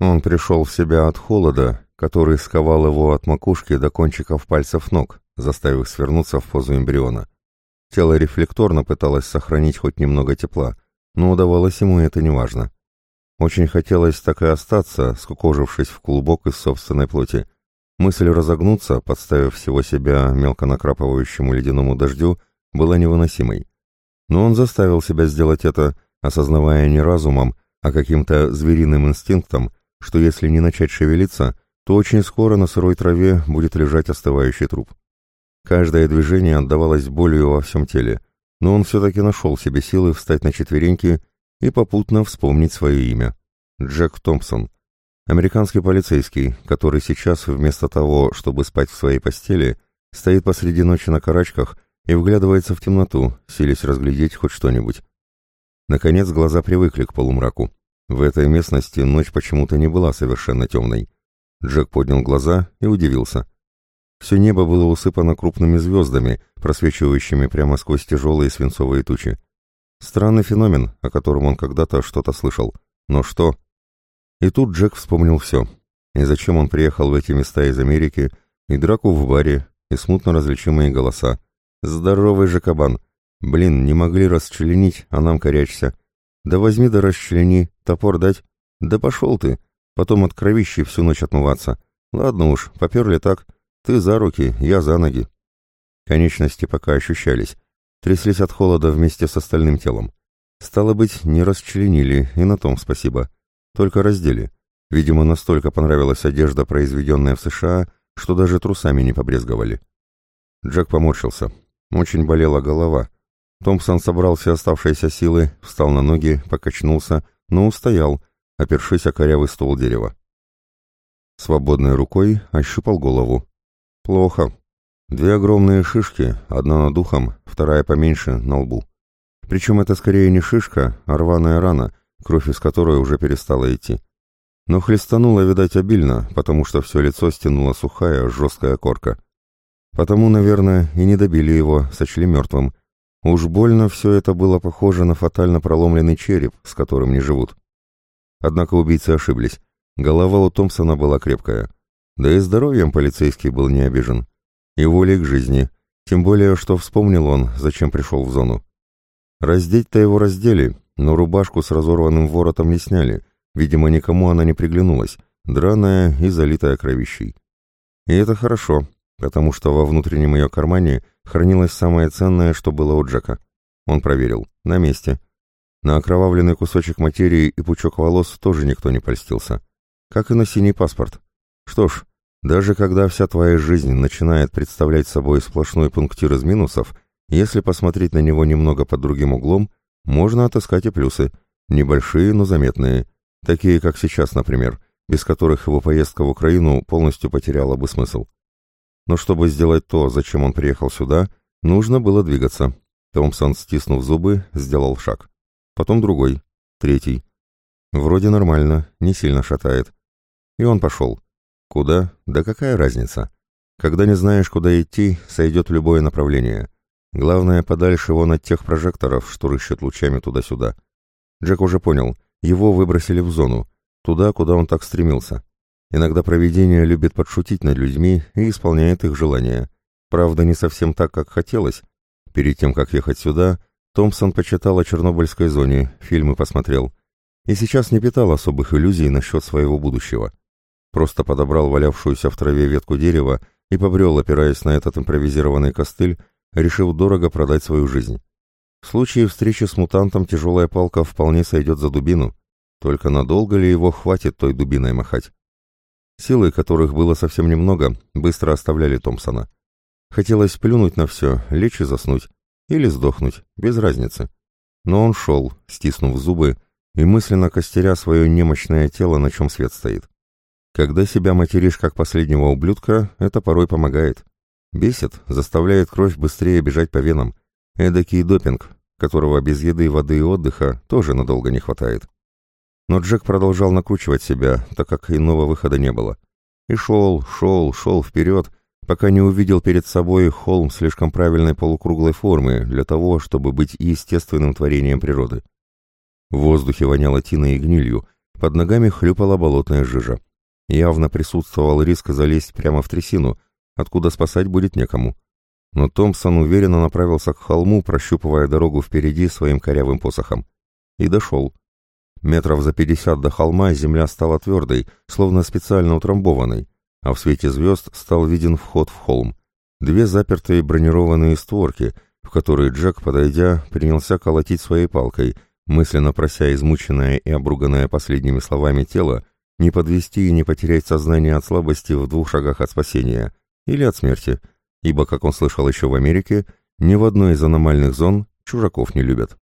Он пришел в себя от холода, который сковал его от макушки до кончиков пальцев ног, заставив свернуться в позу эмбриона. Тело рефлекторно пыталось сохранить хоть немного тепла, но удавалось ему это неважно. Очень хотелось так и остаться, скукожившись в клубок из собственной плоти. Мысль разогнуться, подставив всего себя мелко накрапывающему ледяному дождю, была невыносимой. Но он заставил себя сделать это, осознавая не разумом, а каким-то звериным инстинктом, что если не начать шевелиться, то очень скоро на сырой траве будет лежать остывающий труп. Каждое движение отдавалось болью во всем теле, но он все-таки нашел себе силы встать на четвереньки и попутно вспомнить свое имя. Джек Томпсон. Американский полицейский, который сейчас вместо того, чтобы спать в своей постели, стоит посреди ночи на карачках и вглядывается в темноту, силясь разглядеть хоть что-нибудь. Наконец глаза привыкли к полумраку. В этой местности ночь почему-то не была совершенно темной. Джек поднял глаза и удивился. Все небо было усыпано крупными звездами, просвечивающими прямо сквозь тяжелые свинцовые тучи. Странный феномен, о котором он когда-то что-то слышал. Но что? И тут Джек вспомнил все. И зачем он приехал в эти места из Америки, и драку в баре, и смутно различимые голоса. «Здоровый же кабан! Блин, не могли расчленить, а нам корячься. Да возьми да расчлени, топор дать. Да пошел ты, потом от кровищи всю ночь отмываться. Ладно уж, поперли так». Ты за руки, я за ноги. Конечности пока ощущались, тряслись от холода вместе с остальным телом. Стало быть, не расчленили, и на том спасибо. Только раздели. Видимо, настолько понравилась одежда, произведенная в США, что даже трусами не побрезговали. Джек поморщился. Очень болела голова. Томпсон собрал все оставшиеся силы, встал на ноги, покачнулся, но устоял, опершись о корявый ствол дерева. Свободной рукой ощупал голову. Плохо. Две огромные шишки, одна над ухом, вторая поменьше, на лбу. Причем это скорее не шишка, а рваная рана, кровь из которой уже перестала идти. Но хлестануло, видать, обильно, потому что все лицо стянула сухая, жесткая корка. Потому, наверное, и не добили его, сочли мертвым. Уж больно все это было похоже на фатально проломленный череп, с которым не живут. Однако убийцы ошиблись. Голова у Томпсона была крепкая. Да и здоровьем полицейский был не обижен. И волей к жизни. Тем более, что вспомнил он, зачем пришел в зону. Раздеть-то его раздели, но рубашку с разорванным воротом не сняли. Видимо, никому она не приглянулась, драная и залитая кровищей. И это хорошо, потому что во внутреннем ее кармане хранилось самое ценное, что было у Джека. Он проверил. На месте. На окровавленный кусочек материи и пучок волос тоже никто не польстился. Как и на синий паспорт. Что ж, даже когда вся твоя жизнь начинает представлять собой сплошной пунктир из минусов, если посмотреть на него немного под другим углом, можно отыскать и плюсы, небольшие, но заметные, такие как сейчас, например, без которых его поездка в Украину полностью потеряла бы смысл. Но чтобы сделать то, зачем он приехал сюда, нужно было двигаться. Томпсон, стиснув зубы, сделал шаг. Потом другой, третий. Вроде нормально, не сильно шатает. И он пошел. Куда? Да какая разница? Когда не знаешь, куда идти, сойдет в любое направление. Главное, подальше вон от тех прожекторов, что рыщут лучами туда-сюда. Джек уже понял, его выбросили в зону, туда, куда он так стремился. Иногда провидение любит подшутить над людьми и исполняет их желания. Правда, не совсем так, как хотелось. Перед тем, как ехать сюда, Томпсон почитал о Чернобыльской зоне, фильмы посмотрел. И сейчас не питал особых иллюзий насчет своего будущего. Просто подобрал валявшуюся в траве ветку дерева и побрел, опираясь на этот импровизированный костыль, решив дорого продать свою жизнь. В случае встречи с мутантом тяжелая палка вполне сойдет за дубину, только надолго ли его хватит той дубиной махать? Силы, которых было совсем немного, быстро оставляли Томпсона. Хотелось плюнуть на все, лечь и заснуть, или сдохнуть, без разницы. Но он шел, стиснув зубы, и мысленно костеря свое немощное тело, на чем свет стоит. Когда себя материшь как последнего ублюдка, это порой помогает. Бесит, заставляет кровь быстрее бежать по венам. Эдакий допинг, которого без еды, воды и отдыха тоже надолго не хватает. Но Джек продолжал накручивать себя, так как иного выхода не было. И шел, шел, шел вперед, пока не увидел перед собой холм слишком правильной полукруглой формы для того, чтобы быть естественным творением природы. В воздухе воняло тиной и гнилью, под ногами хлюпала болотная жижа. Явно присутствовал риск залезть прямо в трясину, откуда спасать будет некому. Но Томпсон уверенно направился к холму, прощупывая дорогу впереди своим корявым посохом. И дошел. Метров за пятьдесят до холма земля стала твердой, словно специально утрамбованной, а в свете звезд стал виден вход в холм. Две запертые бронированные створки, в которые Джек, подойдя, принялся колотить своей палкой, мысленно прося измученное и обруганное последними словами тело не подвести и не потерять сознание от слабости в двух шагах от спасения или от смерти, ибо, как он слышал еще в Америке, ни в одной из аномальных зон чужаков не любят.